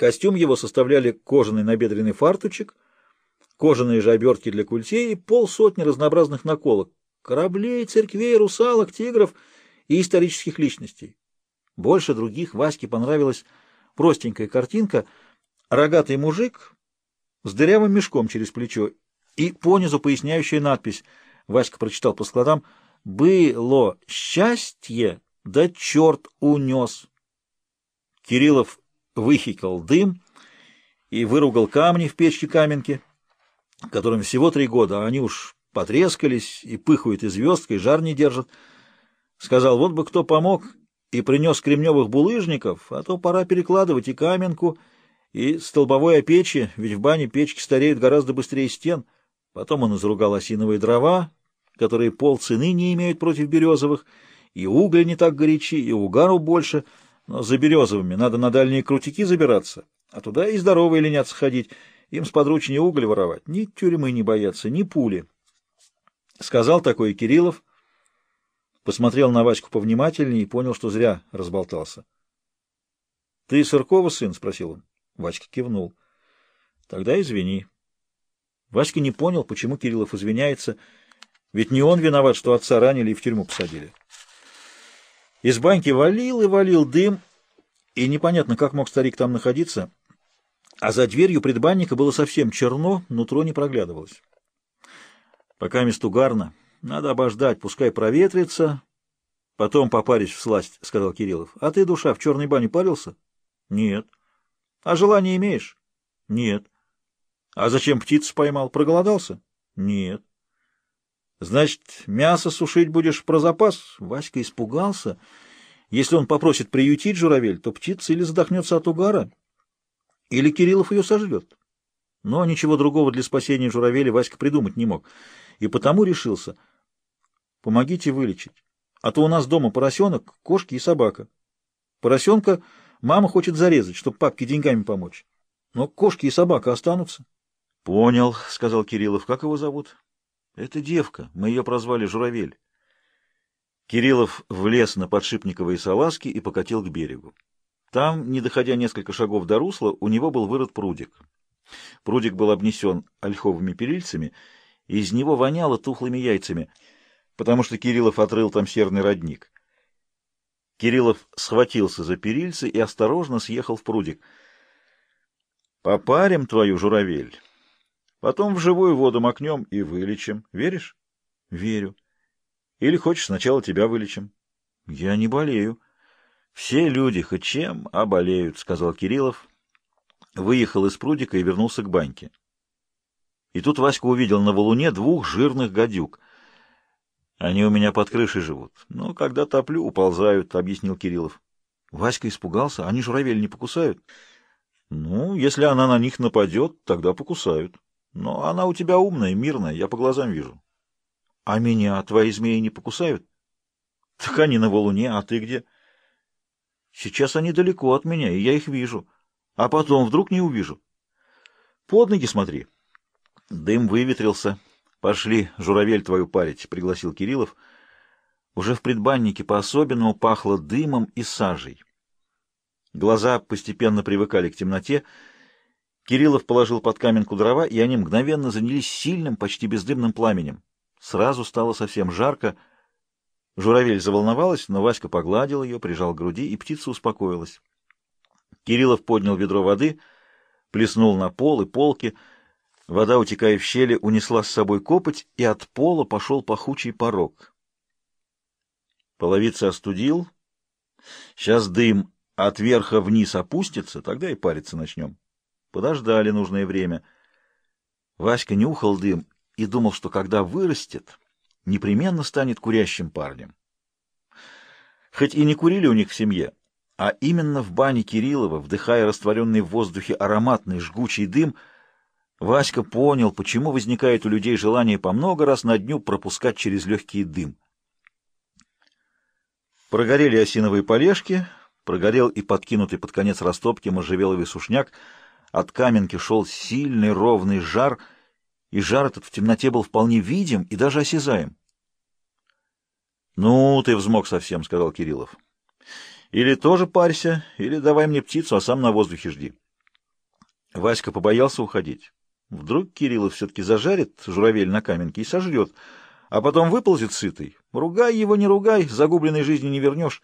Костюм его составляли кожаный набедренный фартучек, кожаные же обертки для культей и полсотни разнообразных наколок, кораблей, церквей, русалок, тигров и исторических личностей. Больше других Ваське понравилась простенькая картинка «Рогатый мужик с дырявым мешком через плечо» и понизу поясняющая надпись. Васька прочитал по складам «Было счастье, да черт унес». Кириллов выхикал дым и выругал камни в печке каменки, которым всего три года, а они уж потрескались и пыхают и звездкой, жар не держат. Сказал, вот бы кто помог, и принес кремневых булыжников, а то пора перекладывать и каменку, и столбовой опечи, ведь в бане печки стареют гораздо быстрее стен. Потом он изругал осиновые дрова, которые пол цены не имеют против березовых, и угли не так горячи, и угару больше, за березовыми надо на дальние крутики забираться, а туда и здоровые ленятся ходить, им сподручнее уголь воровать, ни тюрьмы не боятся, ни пули. Сказал такой Кириллов, посмотрел на Ваську повнимательнее и понял, что зря разболтался. — Ты Сыркова сын? — спросил он. Васька кивнул. — Тогда извини. Васька не понял, почему Кириллов извиняется, ведь не он виноват, что отца ранили и в тюрьму посадили. Из баньки валил и валил дым, и непонятно, как мог старик там находиться, а за дверью предбанника было совсем черно, нутро не проглядывалось. Пока месту гарно, надо обождать, пускай проветрится, потом попаришь в сласть, — сказал Кириллов. — А ты, душа, в черной бане парился? — Нет. — А желание имеешь? — Нет. — А зачем птицу поймал? Проголодался? — Нет. — Значит, мясо сушить будешь про запас? Васька испугался. Если он попросит приютить журавель, то птица или задохнется от угара, или Кириллов ее сожрет. Но ничего другого для спасения журавеля Васька придумать не мог, и потому решился — Помогите вылечить. А то у нас дома поросенок, кошки и собака. Поросенка мама хочет зарезать, чтобы папке деньгами помочь. Но кошки и собака останутся. — Понял, — сказал Кириллов. — Как его зовут? — Это девка. Мы ее прозвали Журавель. Кириллов влез на подшипниковые салазки и покатил к берегу. Там, не доходя несколько шагов до русла, у него был вырыт прудик. Прудик был обнесен ольховыми перильцами, и из него воняло тухлыми яйцами — потому что Кириллов отрыл там серный родник. Кириллов схватился за перильцы и осторожно съехал в прудик. «Попарим твою, журавель. Потом в живую воду макнем и вылечим. Веришь?» «Верю. Или хочешь, сначала тебя вылечим?» «Я не болею». «Все люди хоть чем, а болеют», — сказал Кириллов. Выехал из прудика и вернулся к баньке. И тут Васька увидел на валуне двух жирных гадюк — они у меня под крышей живут. Но когда топлю, уползают, — объяснил Кириллов. Васька испугался. Они журавель не покусают? Ну, если она на них нападет, тогда покусают. Но она у тебя умная, мирная, я по глазам вижу. А меня твои змеи не покусают? Так они на валуне, а ты где? Сейчас они далеко от меня, и я их вижу. А потом вдруг не увижу. Под ноги смотри. Дым выветрился. «Пошли, журавель твою парить», — пригласил Кириллов. Уже в предбаннике по-особенному пахло дымом и сажей. Глаза постепенно привыкали к темноте. Кириллов положил под каменку дрова, и они мгновенно занялись сильным, почти бездымным пламенем. Сразу стало совсем жарко. Журавель заволновалась, но Васька погладил ее, прижал к груди, и птица успокоилась. Кириллов поднял ведро воды, плеснул на пол и полки — Вода, утекая в щели, унесла с собой копоть, и от пола пошел пахучий порог. Половица остудил. Сейчас дым от верха вниз опустится, тогда и париться начнем. Подождали нужное время. Васька нюхал дым и думал, что когда вырастет, непременно станет курящим парнем. Хоть и не курили у них в семье, а именно в бане Кириллова, вдыхая растворенный в воздухе ароматный жгучий дым — Васька понял, почему возникает у людей желание по много раз на дню пропускать через легкий дым. Прогорели осиновые полежки, прогорел и подкинутый под конец растопки можжевеловый сушняк, от каменки шел сильный ровный жар, и жар этот в темноте был вполне видим и даже осязаем. — Ну, ты взмок совсем, — сказал Кириллов. — Или тоже парься, или давай мне птицу, а сам на воздухе жди. Васька побоялся уходить. Вдруг Кириллов все-таки зажарит журавель на каменке и сожрет, а потом выползет сытый. Ругай его, не ругай, загубленной жизни не вернешь.